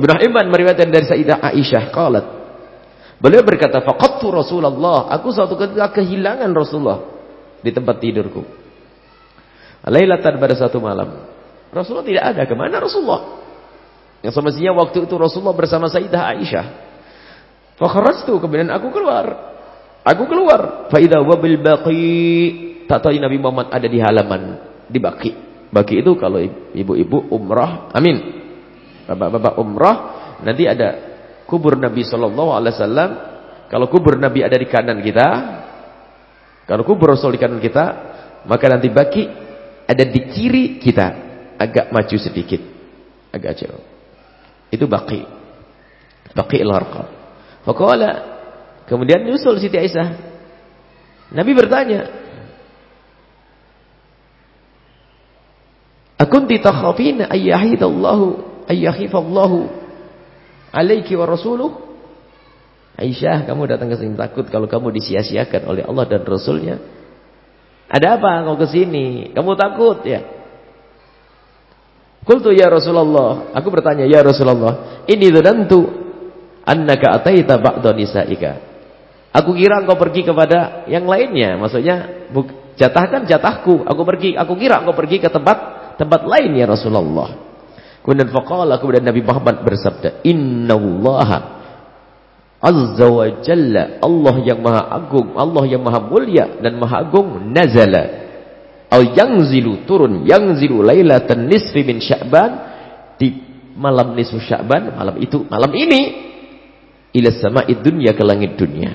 Ibnu Hibban meriwayatkan dari Sayyidah Aisyah qalat Beliau berkata, "Faqattu Rasulullah." Aku suatu ketika kehilangan Rasulullah di tempat tidurku. Lailatan pada satu malam. Rasulullah tidak ada. Ke mana Rasulullah? Yang semestinya waktu itu Rasulullah bersama Sayyidah Aisyah. Fakharajtu kemudian aku keluar. Aku keluar. Fa idza wabil baqi. Tak tahu Nabi Muhammad ada di halaman di Baqi. Baqi itu kalau ibu-ibu umrah, amin. Bapak-bapak umrah nanti ada kubur Nabi Shallallahu Alaihi Wasallam. Kalau kubur Nabi ada di kanan kita, kalau kubur Rasul di kanan kita, maka nanti baki ada di kiri kita, agak maju sedikit, agak jauh. Itu baki, baki al-harqam. Fakola, kemudian nyusul Siti Aisyah. Nabi bertanya, Akunti takhafina ayyahidallahu ayyahifallahu alaiki wa rasuluh. Aisyah kamu datang ke sini. Takut kalau kamu disia-siakan oleh Allah dan Rasulnya. Ada apa kau ke sini? Kamu takut ya? Qultu ya Rasulullah. Aku bertanya ya Rasulullah ini dhanantu annaka ataita ba'da nisaika? Aku kira engkau pergi kepada yang lainnya. Maksudnya jatahkan jatahku. Aku pergi aku kira engkau pergi ke tempat tempat lain ya Rasulullah Kemudian faqala kemudian Nabi Muhammad bersabda, "Innallaha azza wa jalla, Allah yang maha agung, Allah yang maha mulia dan maha agung nazala al yanzilu turun yanzilu lailatan nisfi min Sya'ban di malam nisfu Sya'ban, malam itu malam ini ila sama'i dunya ke langit dunia.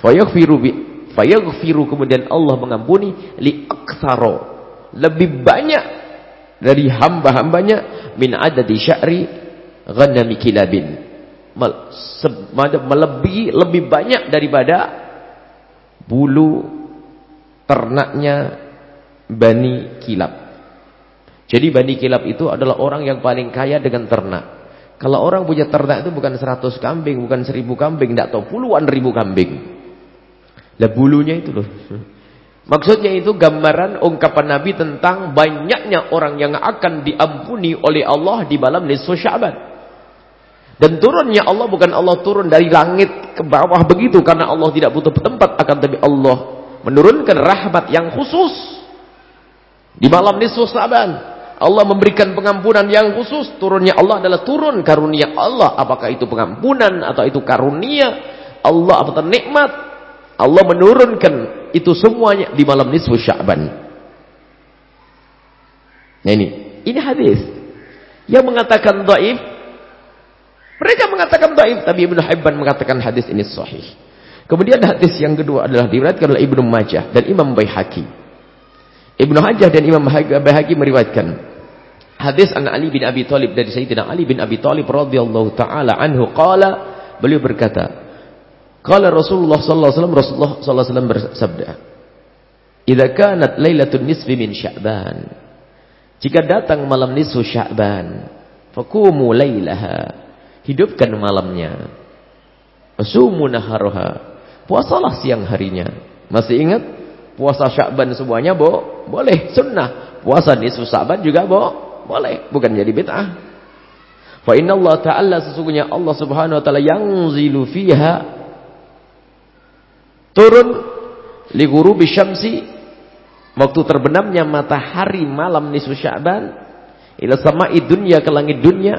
Fayaghfiru bi fayaghfiru kemudian Allah mengampuni li aktsaro lebih banyak dari hamba-hambanya min adadi sya'ri ghanami kilabin melebihi lebih banyak daripada bulu ternaknya Bani Kilab. Jadi Bani Kilab itu adalah orang yang paling kaya dengan ternak. Kalau orang punya ternak itu bukan 100 kambing bukan 1000 kambing tidak tahu puluhan ribu kambing. Lah bulunya itu loh Maksudnya itu gambaran ungkapan Nabi tentang banyaknya orang yang akan diampuni oleh Allah di malam nisfu Sya'ban. Dan turunnya Allah bukan Allah turun dari langit ke bawah begitu karena Allah tidak butuh tempat akan tapi Allah menurunkan rahmat yang khusus di malam nisfu Sya'ban. Allah memberikan pengampunan yang khusus. Turunnya Allah adalah turun karunia Allah. Apakah itu pengampunan atau itu karunia Allah atau nikmat? Allah menurunkan itu semuanya di malam nisfu Sya'ban. Nah ini, ini hadis yang mengatakan dhaif. Mereka mengatakan dhaif, tapi Ibnu Hibban mengatakan hadis ini sahih. Kemudian hadis yang kedua adalah diriwayatkan oleh Ibnu Majah dan Imam Baihaqi. Ibnu Majah dan Imam Baihaqi meriwayatkan hadis an Ali bin Abi Thalib dari Sayyidina Ali bin Abi Thalib radhiyallahu taala anhu qala beliau berkata Qala Rasulullah sallallahu alaihi wasallam Rasulullah sallallahu alaihi wasallam bersabda, "Idza kanat lailatul nisfi min Sya'ban." Jika datang malam nisfu Sya'ban, faqumu lailaha. Hidupkan malamnya. Asumu naharaha. Puasalah siang harinya. Masih ingat? Puasa Sya'ban semuanya bo boleh sunnah. Puasa nisfu Sya'ban juga bo boleh, bukan jadi bid'ah. Fa inna Allah Ta'ala sesungguhnya Allah Subhanahu wa taala yanzilu fiha turun li ghurubi syamsi. Waktu terbenamnya matahari malam nisfu Sya'ban ila sama'i dunya ke langit dunia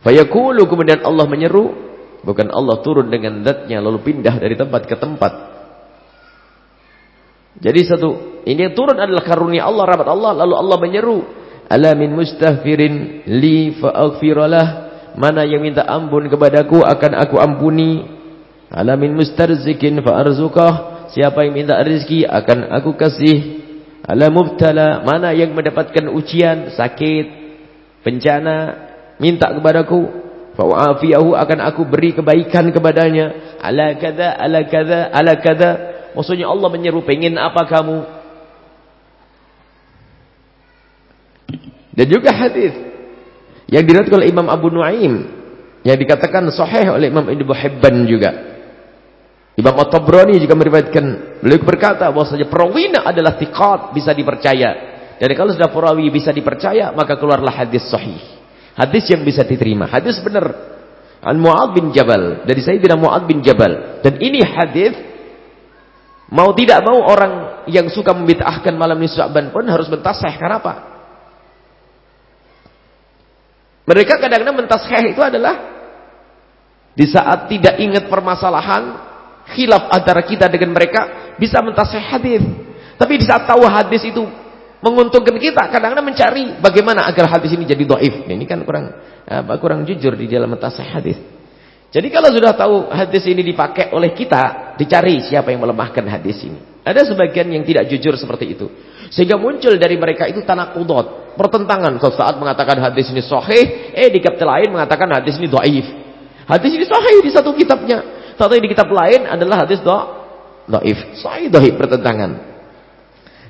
fayaqulu kemudian Allah menyeru bukan Allah turun dengan zatnya lalu pindah dari tempat ke tempat. Jadi satu ini yang turun adalah karunia Allah rahmat Allah lalu Allah menyeru ala min mustaghfirin li fa'aghfiralah mana yang minta ampun kepadaku akan aku ampuni Alamin mustarzikin fa'arzukah. Siapa yang minta rezeki akan aku kasih. Ala mubtala. Mana yang mendapatkan ujian, sakit, bencana. Minta kepadaku. Fa'afiyahu akan aku beri kebaikan kepadanya. Ala kada, ala kada, ala kada. Maksudnya Allah menyeru, pengen apa kamu? Dan juga hadis yang diriwayatkan oleh Imam Abu Nuaim yang dikatakan sahih oleh Imam Ibnu Hibban juga. Imam At-Tabrani juga meriwayatkan beliau berkata bahwasanya perawina adalah thiqat bisa dipercaya Dan kalau sudah perawi bisa dipercaya, maka keluarlah hadis sahih. Hadis yang bisa diterima. Hadis benar. An Mu'ad bin Jabal. Dari Sayyidina Mu'ad bin Jabal. Dan ini hadis mau tidak mau orang yang suka membid'ahkan malam nisfu Sya'ban pun harus mentasih. Kenapa? Mereka kadang-kadang mentasih itu adalah di saat tidak ingat permasalahan khilaf antara kita dengan mereka bisa mentasih hadis. Tapi di saat tahu hadis itu menguntungkan kita. Kadang-kadang mencari bagaimana agar hadis ini jadi doif. Ini kan kurang kurang jujur di dalam mentasih hadis. Jadi kalau sudah tahu hadis ini dipakai oleh kita, dicari siapa yang melemahkan hadis ini. Ada sebagian yang tidak jujur seperti itu. Sehingga muncul dari mereka itu tanah kudot. Pertentangan. Saat mengatakan hadis ini sahih, eh di kitab lain mengatakan hadis ini doif. Hadis ini sahih di satu kitabnya. Satu di kitab lain adalah hadis do doif. Sahih doif.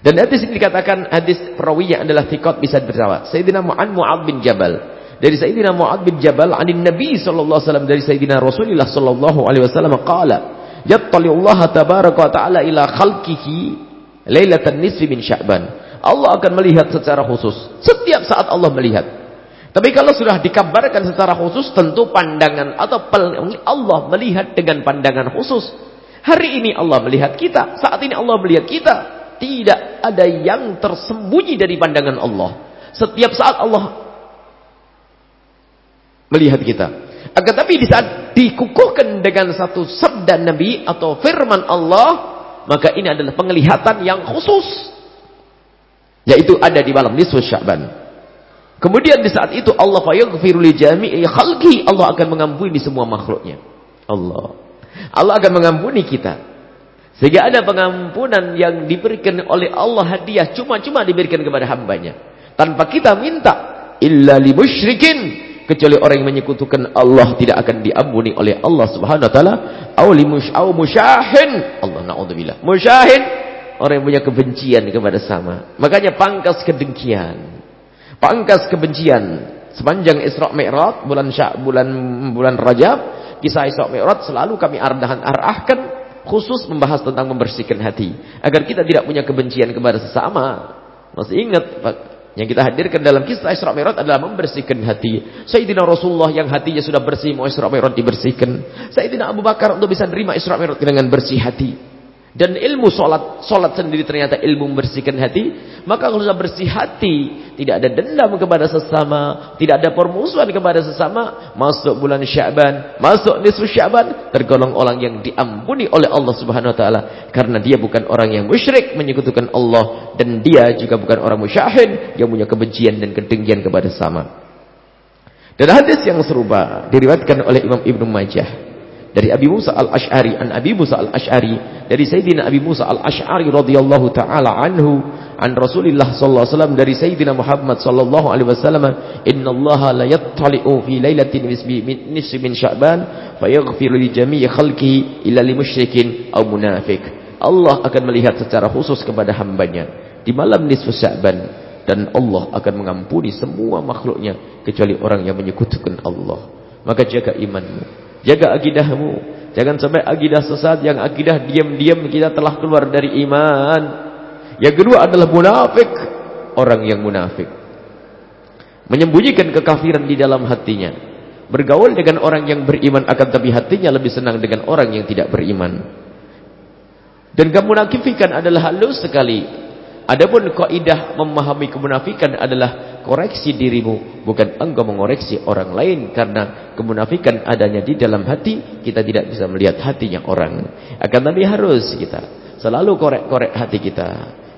Dan hadis ini dikatakan hadis perawinya adalah thiqat bisa bersawat. Sayyidina Mu'ad Mu'ad bin Jabal. Dari Sayyidina Mu'ad bin Jabal anin Nabi sallallahu dari Sayyidina Rasulullah sallallahu alaihi wasallam qala yattali Allah tabaraka wa taala ila khalqihi lailatan nisfi min Sya'ban. Allah akan melihat secara khusus. Setiap saat Allah melihat. Tapi kalau sudah dikabarkan secara khusus tentu pandangan atau Allah melihat dengan pandangan khusus. Hari ini Allah melihat kita, saat ini Allah melihat kita. Tidak ada yang tersembunyi dari pandangan Allah. Setiap saat Allah melihat kita. Agar tapi di saat dikukuhkan dengan satu sabda Nabi atau firman Allah, maka ini adalah penglihatan yang khusus. Yaitu ada di malam nisfu Sya'ban. Kemudian di saat itu Allah fayaghfiru li jami'i khalqi, Allah akan mengampuni semua makhluknya. Allah. Allah akan mengampuni kita. Sehingga ada pengampunan yang diberikan oleh Allah hadiah cuma-cuma diberikan kepada hambanya. Tanpa kita minta. Illa li musyrikin. Kecuali orang yang menyekutukan Allah tidak akan diampuni oleh Allah subhanahu wa ta'ala. Au li musyahin. Allah na'udzubillah. Musyahin. Orang yang punya kebencian kepada sama. Makanya pangkas kedengkian. Pangkas kebencian. Sepanjang Isra Mi'raj bulan Syak bulan bulan Rajab, kisah Isra Mi'raj selalu kami ardahan arahkan khusus membahas tentang membersihkan hati. Agar kita tidak punya kebencian kepada sesama. Masih ingat yang kita hadirkan dalam kisah Isra Mi'raj adalah membersihkan hati. Sayyidina Rasulullah yang hatinya sudah bersih mau Isra Mi'raj dibersihkan. Sayyidina Abu Bakar untuk bisa menerima Isra Mi'raj dengan bersih hati dan ilmu solat, sendiri ternyata ilmu membersihkan hati. Maka kalau sudah bersih hati, tidak ada dendam kepada sesama, tidak ada permusuhan kepada sesama, masuk bulan Syaban, masuk nisfu Syaban, tergolong orang yang diampuni oleh Allah Subhanahu wa taala karena dia bukan orang yang musyrik menyekutukan Allah dan dia juga bukan orang musyahid yang punya kebencian dan kedengkian kepada sesama. Dan hadis yang serupa diriwayatkan oleh Imam Ibnu Majah dari Abi Musa al-Ash'ari an Abi Musa al-Ash'ari dari Sayyidina Abi Musa al-Ash'ari radhiyallahu taala anhu an Rasulillah sallallahu alaihi wasallam dari Sayyidina Muhammad sallallahu alaihi wasallam innallaha la yattali'u fi lailatin nisfi min Sya'ban fayaghfiru li jami'i khalqihi illa li musyrikin aw munafik Allah akan melihat secara khusus kepada hambanya di malam nisfu Sya'ban dan Allah akan mengampuni semua makhluknya kecuali orang yang menyekutukan Allah. Maka jaga imanmu Jaga akidahmu. Jangan sampai akidah sesat yang akidah diam-diam kita telah keluar dari iman. Yang kedua adalah munafik. Orang yang munafik. Menyembunyikan kekafiran di dalam hatinya. Bergaul dengan orang yang beriman akan tapi hatinya lebih senang dengan orang yang tidak beriman. Dan kemunafikan adalah halus sekali. Adapun kaidah memahami kemunafikan adalah koreksi dirimu. Bukan engkau mengoreksi orang lain karena kemunafikan adanya di dalam hati kita tidak bisa melihat hatinya orang. Akan tapi harus kita selalu korek-korek hati kita.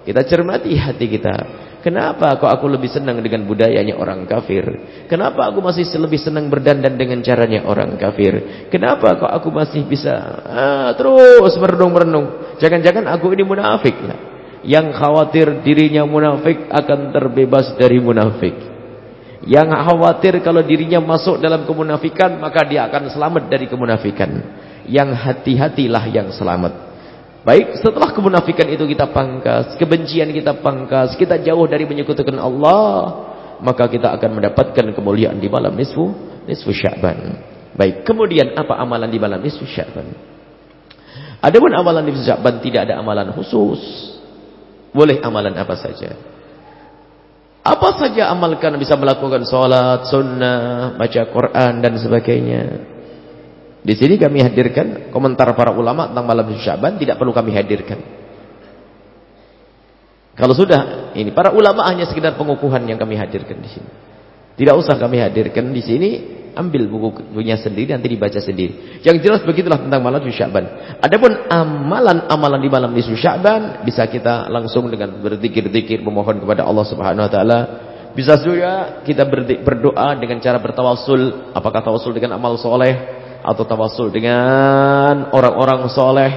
Kita cermati hati kita. Kenapa kok aku lebih senang dengan budayanya orang kafir? Kenapa aku masih lebih senang berdandan dengan caranya orang kafir? Kenapa kok aku masih bisa ah, terus merenung-merenung? Jangan-jangan aku ini munafik lah yang khawatir dirinya munafik akan terbebas dari munafik. Yang khawatir kalau dirinya masuk dalam kemunafikan maka dia akan selamat dari kemunafikan. Yang hati-hatilah yang selamat. Baik, setelah kemunafikan itu kita pangkas, kebencian kita pangkas, kita jauh dari menyekutukan Allah, maka kita akan mendapatkan kemuliaan di malam nisfu nisfu Sya'ban. Baik, kemudian apa amalan di malam nisfu Sya'ban? Adapun amalan nisfu Sya'ban tidak ada amalan khusus. Boleh amalan apa saja. Apa saja amalkan bisa melakukan sholat, sunnah, baca Quran dan sebagainya. Di sini kami hadirkan komentar para ulama tentang malam Syaban tidak perlu kami hadirkan. Kalau sudah ini para ulama hanya sekedar pengukuhan yang kami hadirkan di sini. Tidak usah kami hadirkan di sini, ambil bukunya sendiri nanti dibaca sendiri. Yang jelas begitulah tentang malam Sya'ban. Adapun amalan-amalan di malam nisfu Sya'ban bisa kita langsung dengan berzikir-zikir memohon kepada Allah Subhanahu wa taala. Bisa juga kita berdoa dengan cara bertawasul, apakah tawasul dengan amal soleh atau tawasul dengan orang-orang soleh.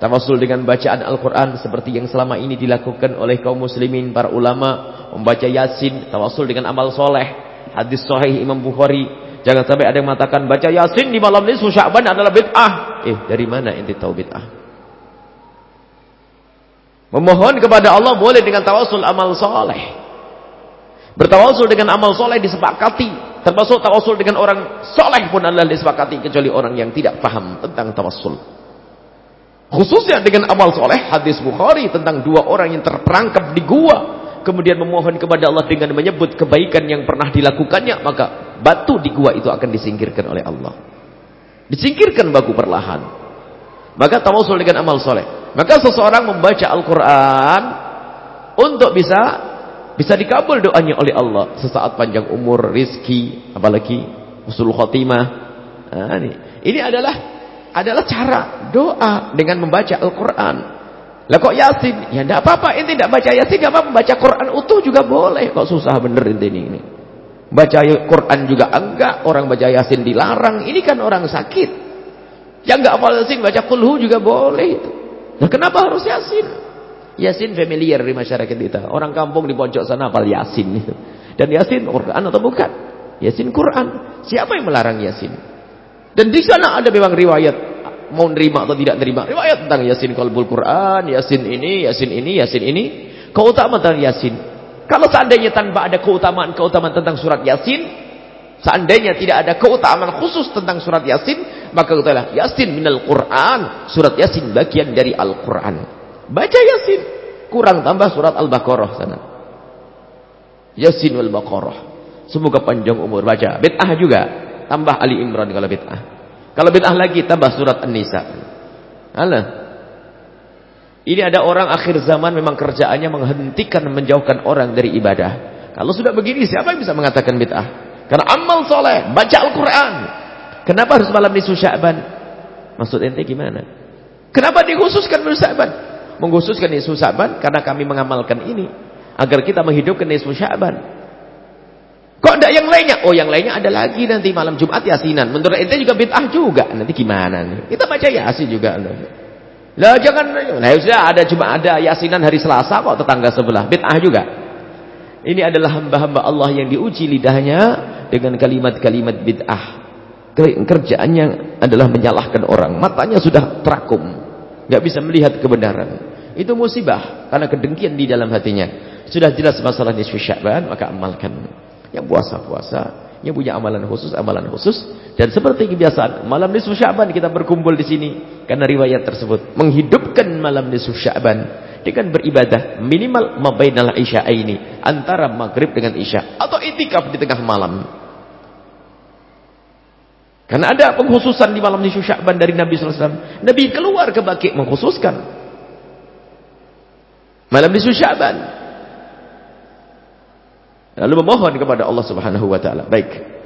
Tawasul dengan bacaan Al-Quran seperti yang selama ini dilakukan oleh kaum muslimin, para ulama membaca Yasin, tawasul dengan amal soleh. Hadis sahih Imam Bukhari. Jangan sampai ada yang mengatakan baca Yasin di malam nisfu Sya'ban adalah bid'ah. Eh, dari mana inti tahu bid'ah? Memohon kepada Allah boleh dengan tawasul amal soleh. Bertawasul dengan amal soleh disepakati. Termasuk tawasul dengan orang soleh pun adalah disepakati. Kecuali orang yang tidak paham tentang tawasul. Khususnya dengan amal soleh. Hadis Bukhari tentang dua orang yang terperangkap di gua kemudian memohon kepada Allah dengan menyebut kebaikan yang pernah dilakukannya, maka batu di gua itu akan disingkirkan oleh Allah. Disingkirkan batu perlahan. Maka tawasul dengan amal soleh. Maka seseorang membaca Al-Quran untuk bisa bisa dikabul doanya oleh Allah sesaat panjang umur, rizki, apalagi usul khotimah. Nah, ini. ini adalah adalah cara doa dengan membaca Al-Quran. Lah kok Yasin? Ya enggak apa-apa, ente tidak baca Yasin enggak apa-apa, Quran utuh juga boleh. Kok susah bener ente ini. Baca Quran juga enggak, orang baca Yasin dilarang. Ini kan orang sakit. Yang enggak hafal Yasin baca kulhu juga boleh itu. Nah, kenapa harus Yasin? Yasin familiar di masyarakat kita. Orang kampung di pojok sana hafal Yasin itu. Dan Yasin Quran atau bukan? Yasin Quran. Siapa yang melarang Yasin? Dan di sana ada memang riwayat mau nerima atau tidak nerima. Riwayat tentang Yasin Qalbul Quran, Yasin ini, Yasin ini, Yasin ini. Keutamaan tentang Yasin. Kalau seandainya tanpa ada keutamaan-keutamaan tentang surat Yasin, seandainya tidak ada keutamaan khusus tentang surat Yasin, maka katalah Yasin minal Quran, surat Yasin bagian dari Al-Quran. Baca Yasin, kurang tambah surat Al-Baqarah sana. Yasin wal Baqarah. Semoga panjang umur baca. Bid'ah juga, tambah Ali Imran kalau bid'ah. Kalau bid'ah lagi tambah surat An-Nisa. Alah. Ini ada orang akhir zaman memang kerjaannya menghentikan menjauhkan orang dari ibadah. Kalau sudah begini siapa yang bisa mengatakan bid'ah? Karena amal soleh, baca Al-Quran. Kenapa harus malam nisfu Sya'ban? Maksud ente gimana? Kenapa dikhususkan nisfu Sya'ban? Mengkhususkan nisfu Sya'ban karena kami mengamalkan ini agar kita menghidupkan nisfu Sya'ban. Kok tidak yang lainnya? Oh yang lainnya ada lagi nanti malam Jumat yasinan. Menurut ente juga bid'ah juga. Nanti gimana? Kita baca yasin juga. Lah jangan, nah sudah ada cuma ada yasinan hari Selasa kok tetangga sebelah. Bid'ah juga. Ini adalah hamba-hamba Allah yang diuji lidahnya dengan kalimat-kalimat bid'ah. Kerjaannya adalah menyalahkan orang. Matanya sudah terakum. Gak bisa melihat kebenaran. Itu musibah. Karena kedengkian di dalam hatinya. Sudah jelas masalah nisfu sya'ban, maka amalkan. Yang puasa-puasa, yang punya amalan khusus, amalan khusus. Dan seperti kebiasaan, malam nisfu Sya'ban kita berkumpul di sini karena riwayat tersebut menghidupkan malam nisfu Sya'ban dengan beribadah minimal mabainal ini antara maghrib dengan isya atau itikaf di tengah malam. Karena ada pengkhususan di malam nisfu Sya'ban dari Nabi sallallahu alaihi wasallam. Nabi keluar ke Baqi mengkhususkan malam nisfu Sya'ban. Lalu memohon kepada Allah Subhanahu wa taala. Baik.